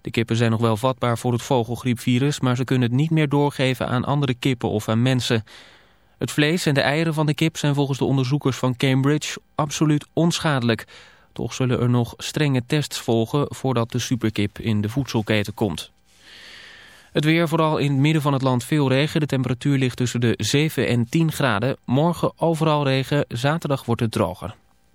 De kippen zijn nog wel vatbaar voor het vogelgriepvirus, maar ze kunnen het niet meer doorgeven aan andere kippen of aan mensen. Het vlees en de eieren van de kip zijn volgens de onderzoekers van Cambridge absoluut onschadelijk. Toch zullen er nog strenge tests volgen voordat de superkip in de voedselketen komt. Het weer, vooral in het midden van het land veel regen. De temperatuur ligt tussen de 7 en 10 graden. Morgen overal regen, zaterdag wordt het droger.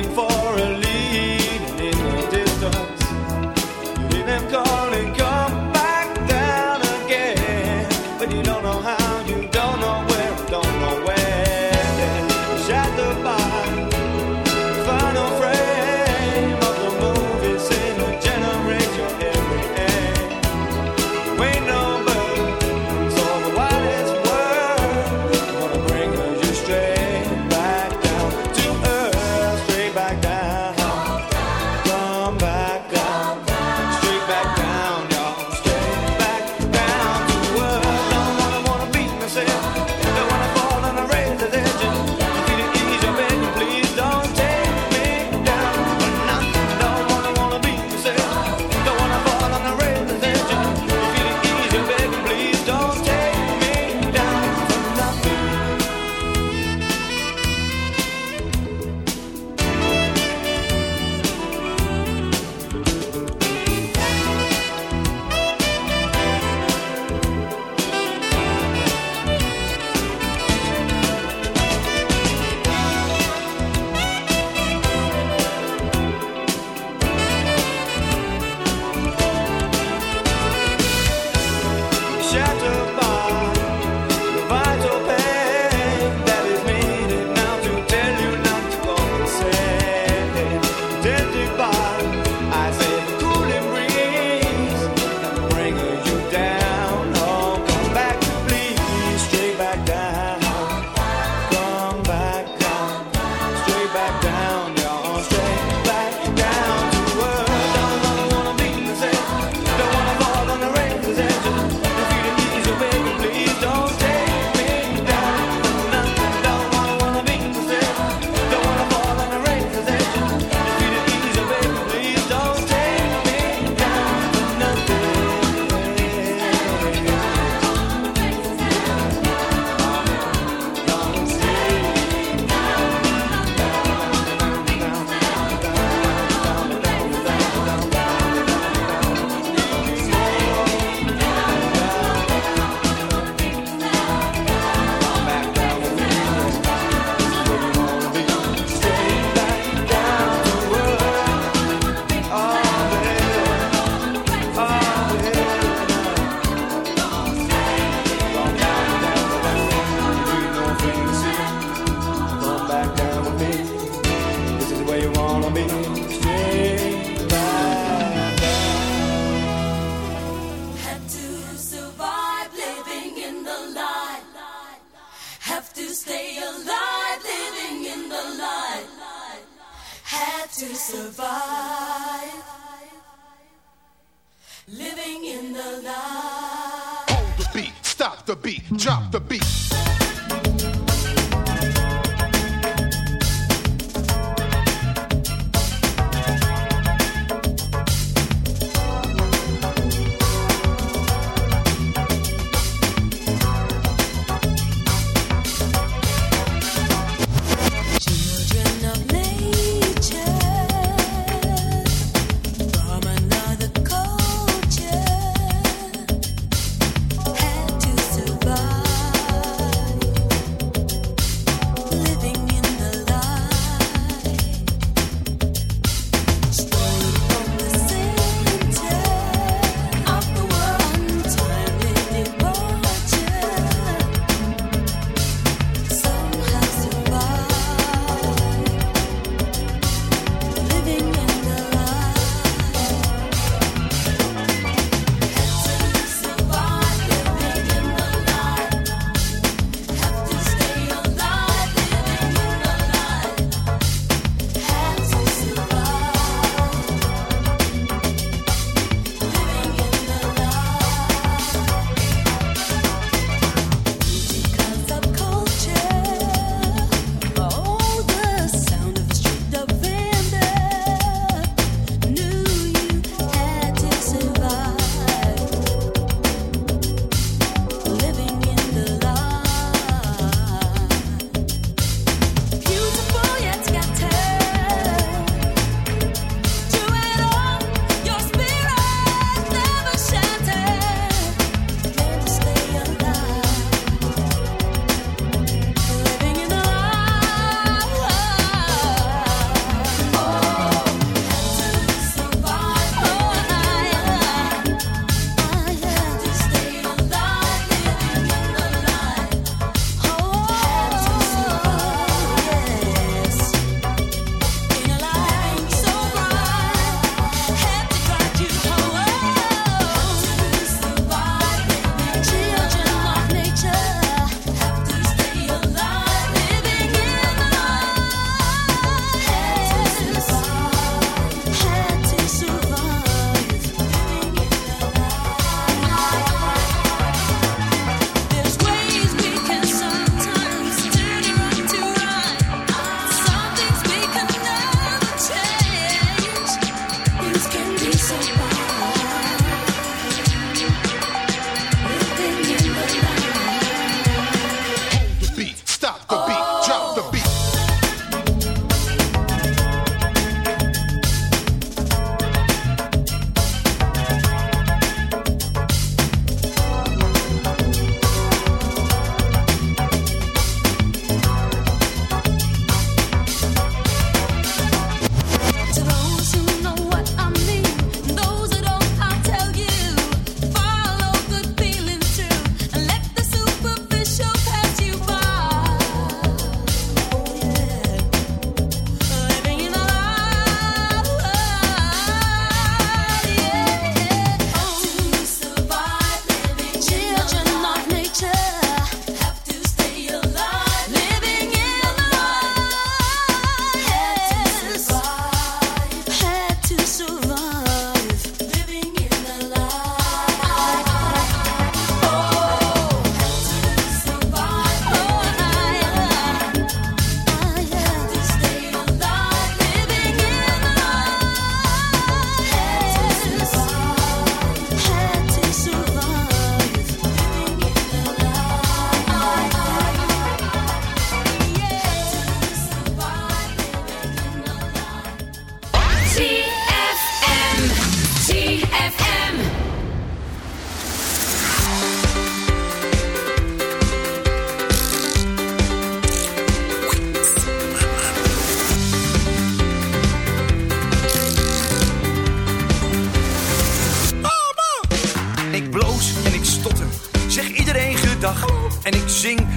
waiting for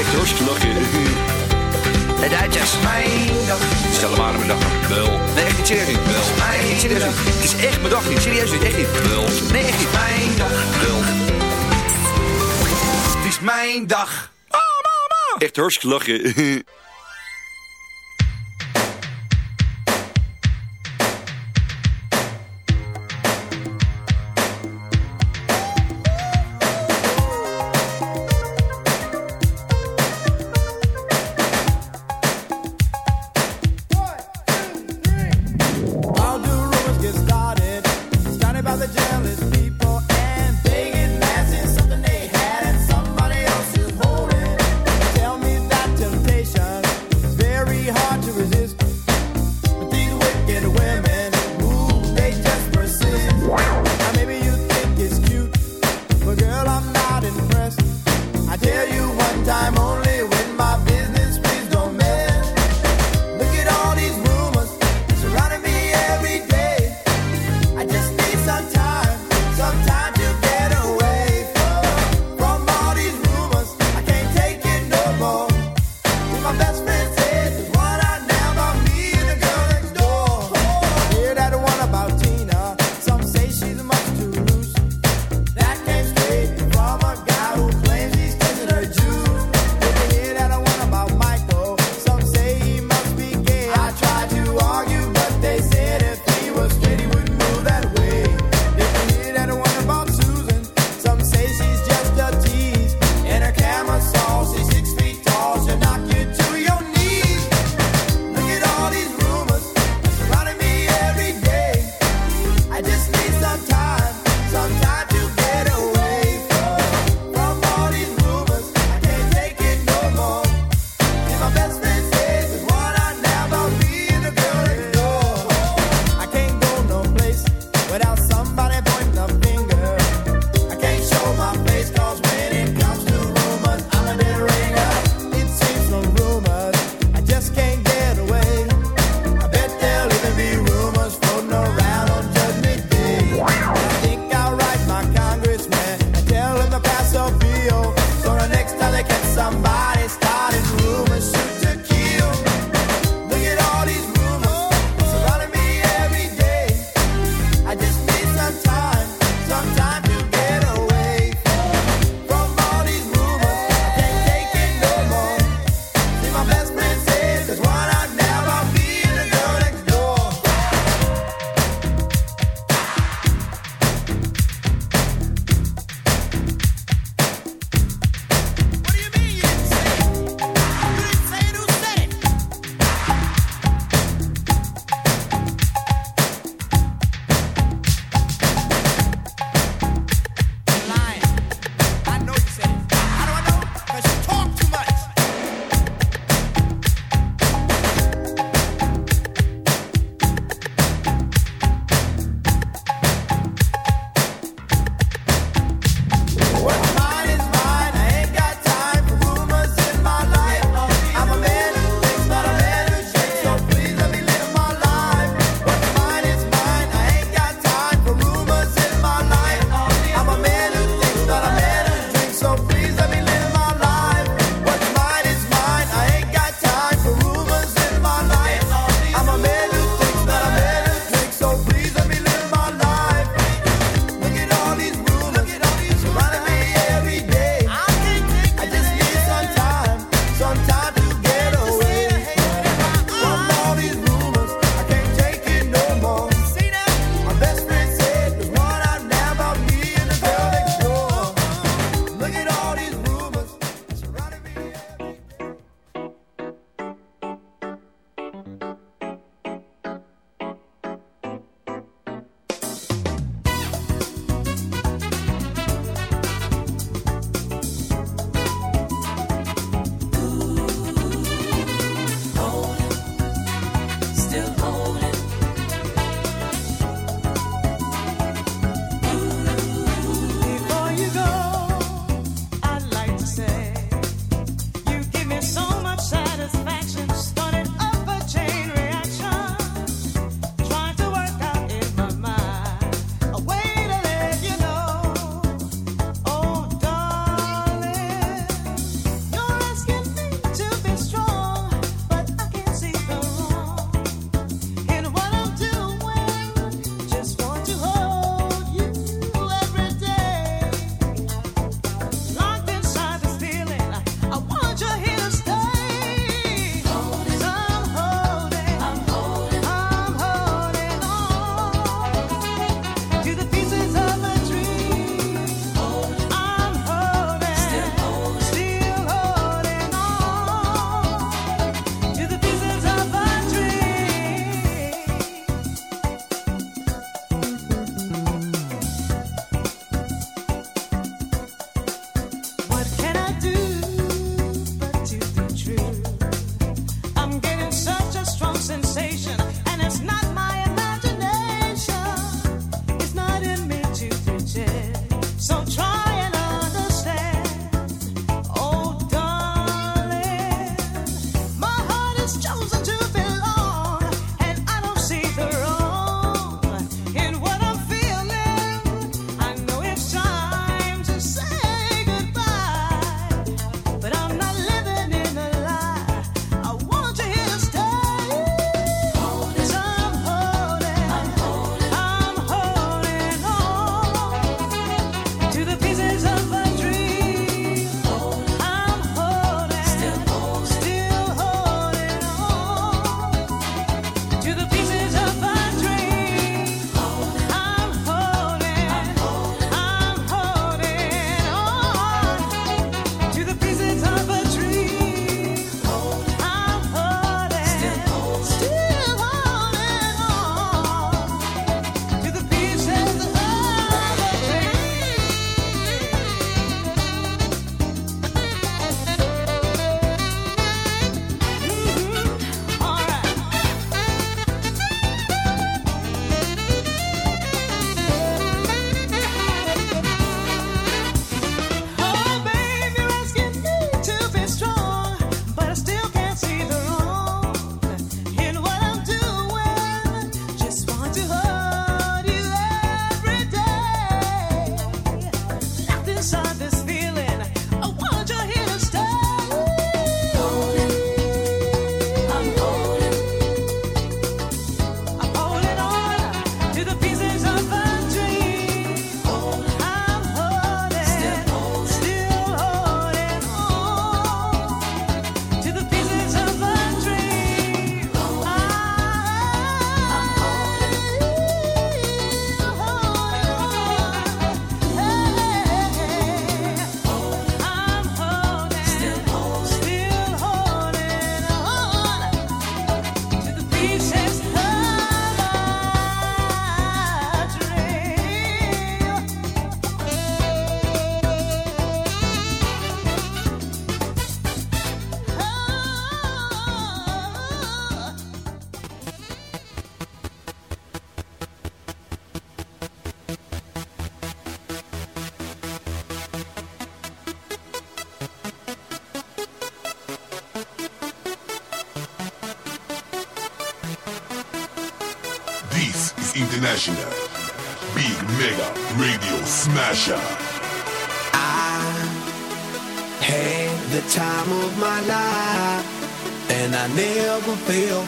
Echt hartstikke lachen. De Duitsers. Mijn dag, Stel hem aan mijn dag. Wel. nee echt niet serieus. Wel. Mijn niet serieus. Het is echt mijn dag niet, serieus niet, echt niet. Wel. Nee, echt niet. Mijn dag. Wel. Het is mijn dag. Echt hartstikke lachen.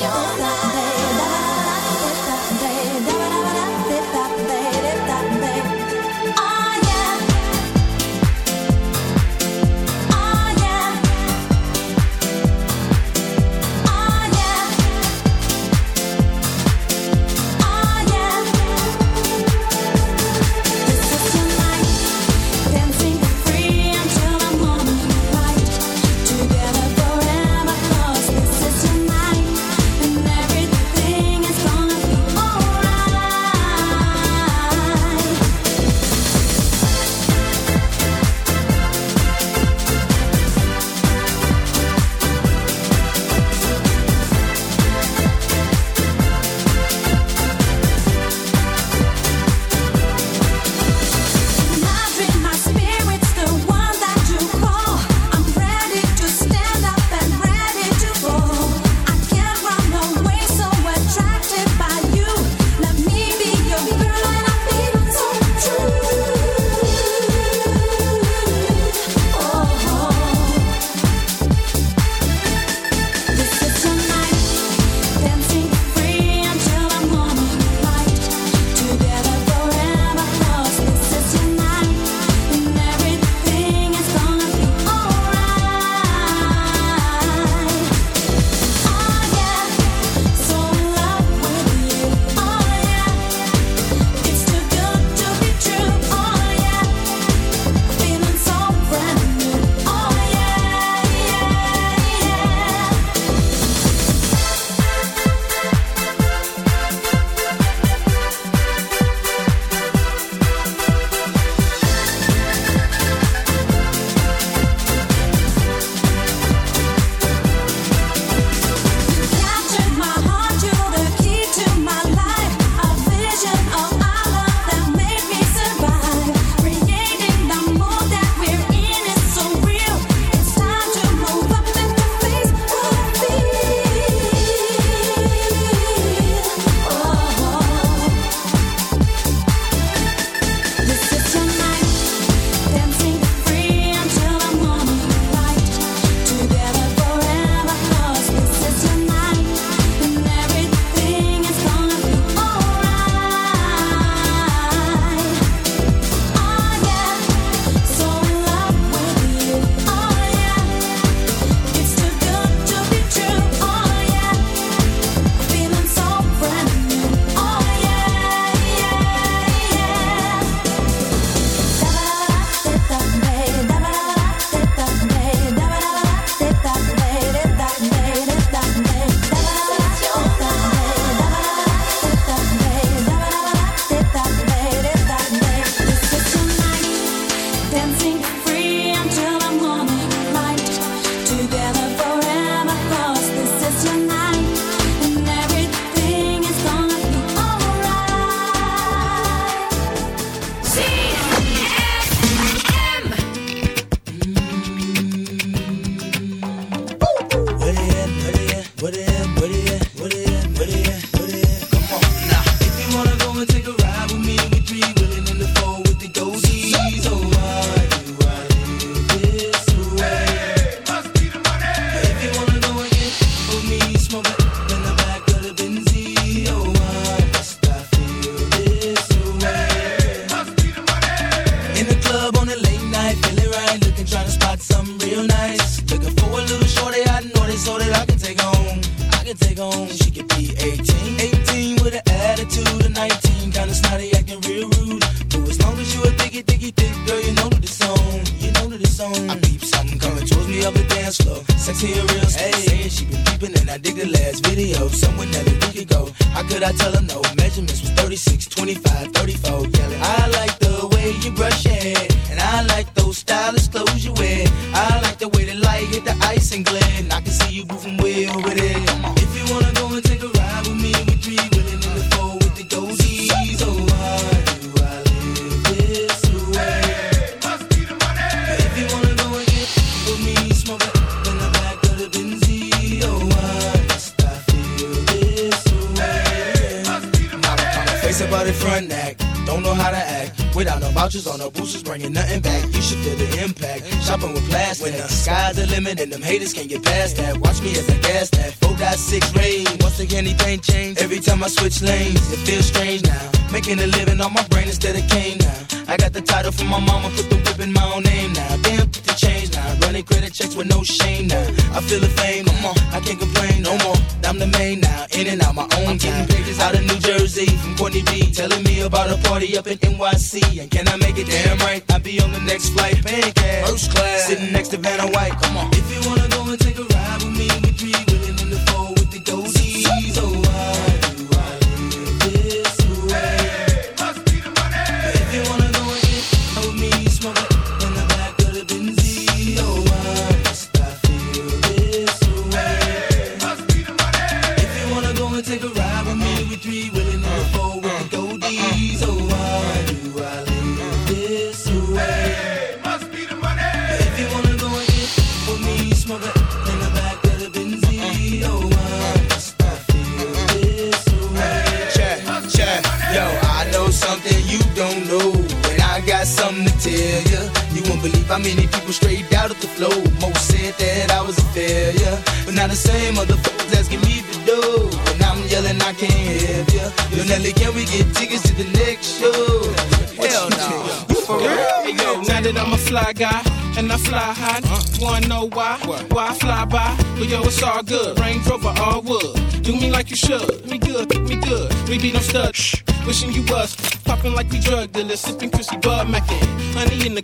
Sensacional.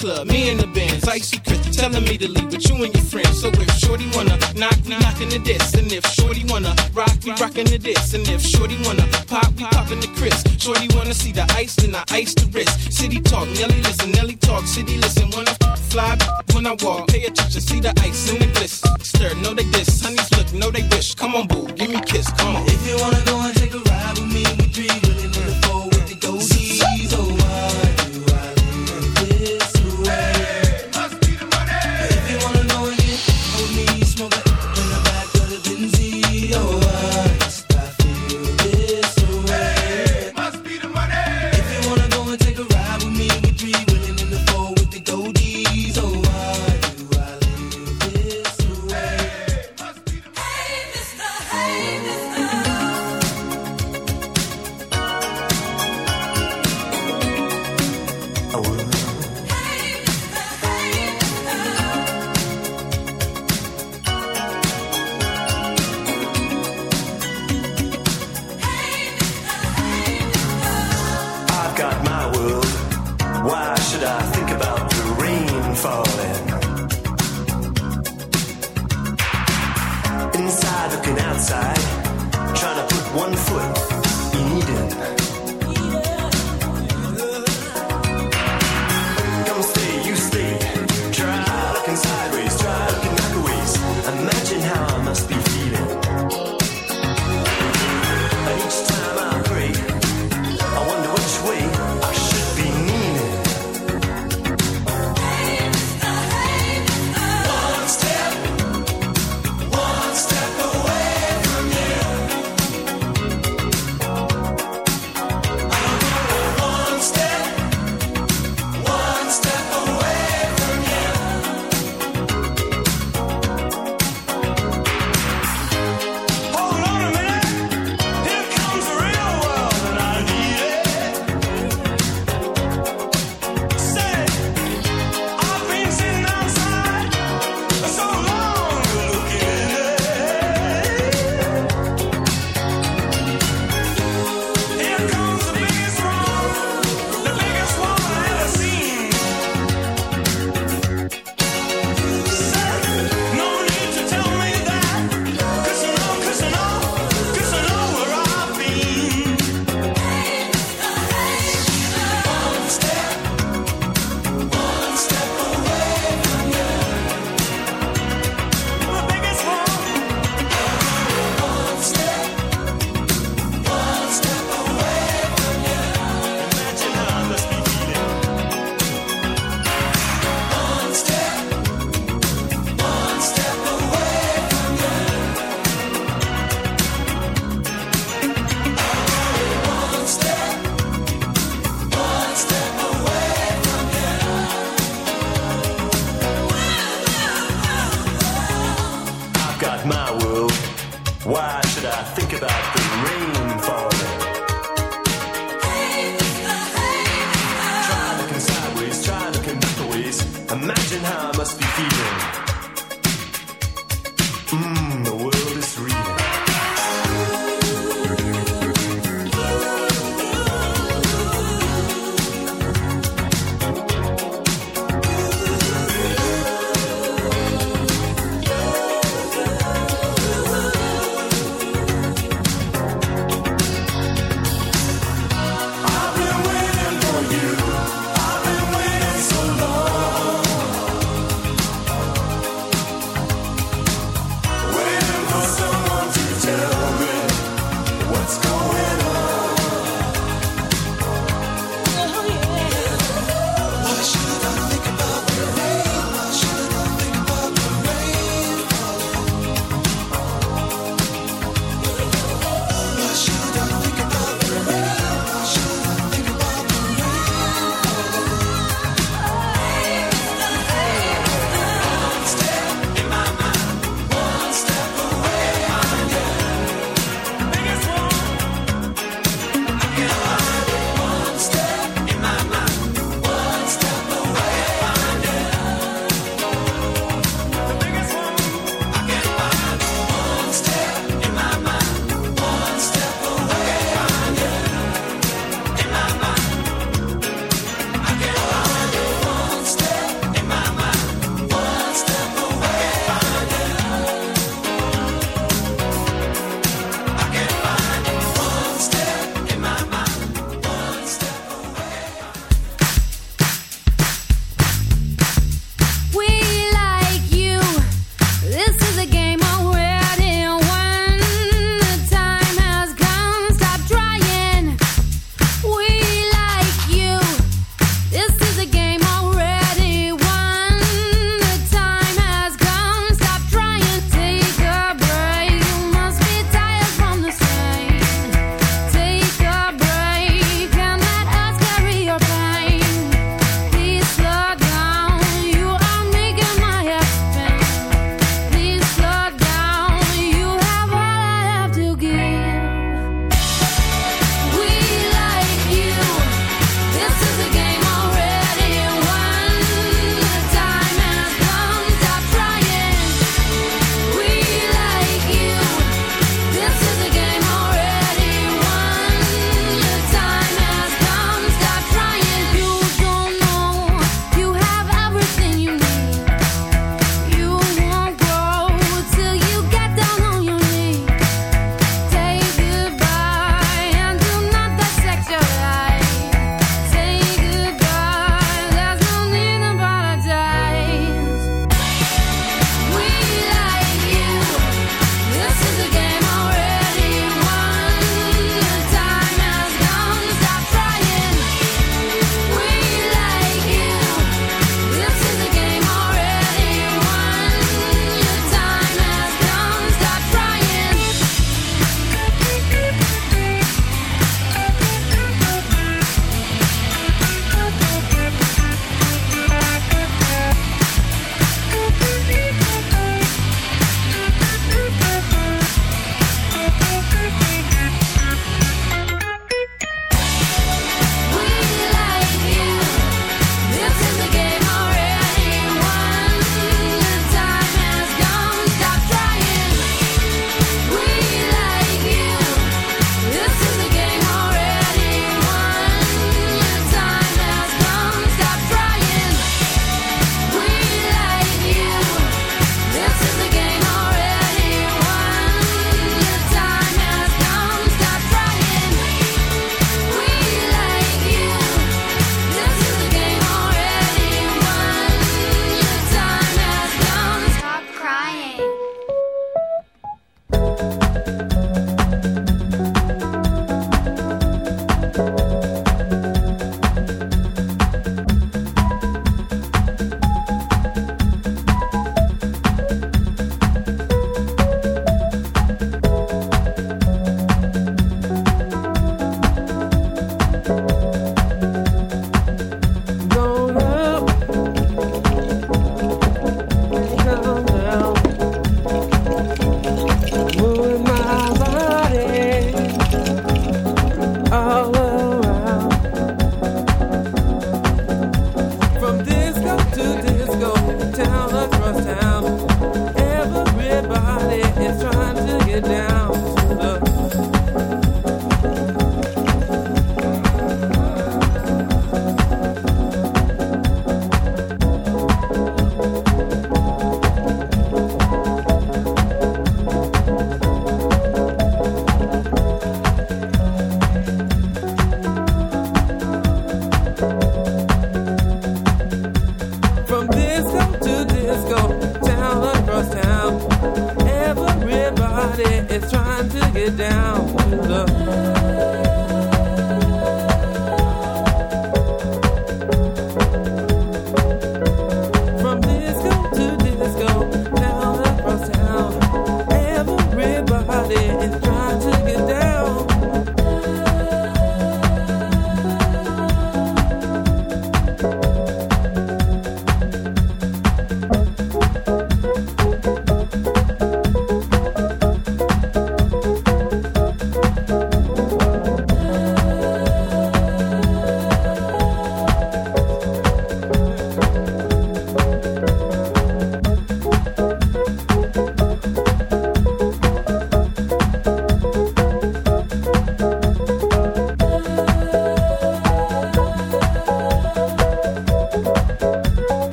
club, me and the bands. Ice you Chris telling me to leave with you and your friends. So if Shorty wanna knock, we knockin' the diss. And if Shorty wanna rock, we rockin' the diss. And if Shorty wanna pop, we poppin' the crisp. Shorty wanna see the ice, then I ice the wrist. City talk, Nelly listen, Nelly talk, city listen. When I fly, when I walk.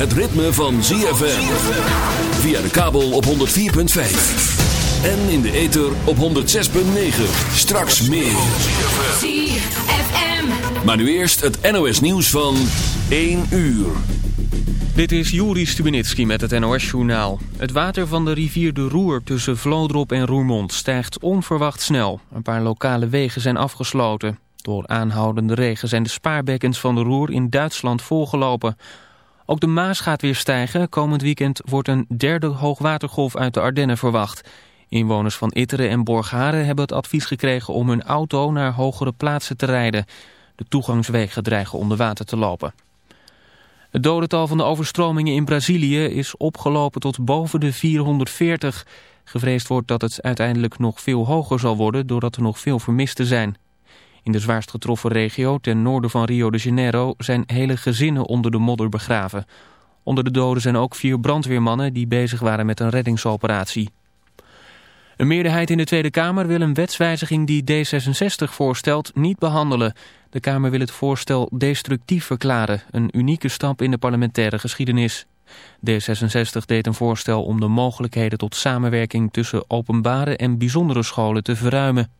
Het ritme van ZFM. Via de kabel op 104.5. En in de ether op 106.9. Straks meer. ZFM. Maar nu eerst het NOS nieuws van 1 uur. Dit is Juri Stubenitski met het NOS-journaal. Het water van de rivier de Roer tussen Vlodrop en Roermond stijgt onverwacht snel. Een paar lokale wegen zijn afgesloten. Door aanhoudende regen zijn de spaarbekkens van de Roer in Duitsland volgelopen. Ook de Maas gaat weer stijgen. Komend weekend wordt een derde hoogwatergolf uit de Ardennen verwacht. Inwoners van Itteren en Borgharen hebben het advies gekregen om hun auto naar hogere plaatsen te rijden. De toegangswegen dreigen onder water te lopen. Het dodental van de overstromingen in Brazilië is opgelopen tot boven de 440. Gevreesd wordt dat het uiteindelijk nog veel hoger zal worden doordat er nog veel vermisten zijn. In de zwaarst getroffen regio ten noorden van Rio de Janeiro zijn hele gezinnen onder de modder begraven. Onder de doden zijn ook vier brandweermannen die bezig waren met een reddingsoperatie. Een meerderheid in de Tweede Kamer wil een wetswijziging die D66 voorstelt niet behandelen. De Kamer wil het voorstel destructief verklaren, een unieke stap in de parlementaire geschiedenis. D66 deed een voorstel om de mogelijkheden tot samenwerking tussen openbare en bijzondere scholen te verruimen.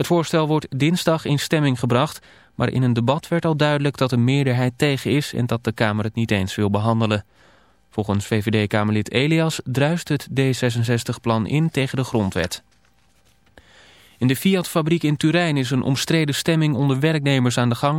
Het voorstel wordt dinsdag in stemming gebracht, maar in een debat werd al duidelijk dat een meerderheid tegen is en dat de Kamer het niet eens wil behandelen. Volgens VVD-Kamerlid Elias druist het D66-plan in tegen de grondwet. In de Fiat-fabriek in Turijn is een omstreden stemming onder werknemers aan de gang.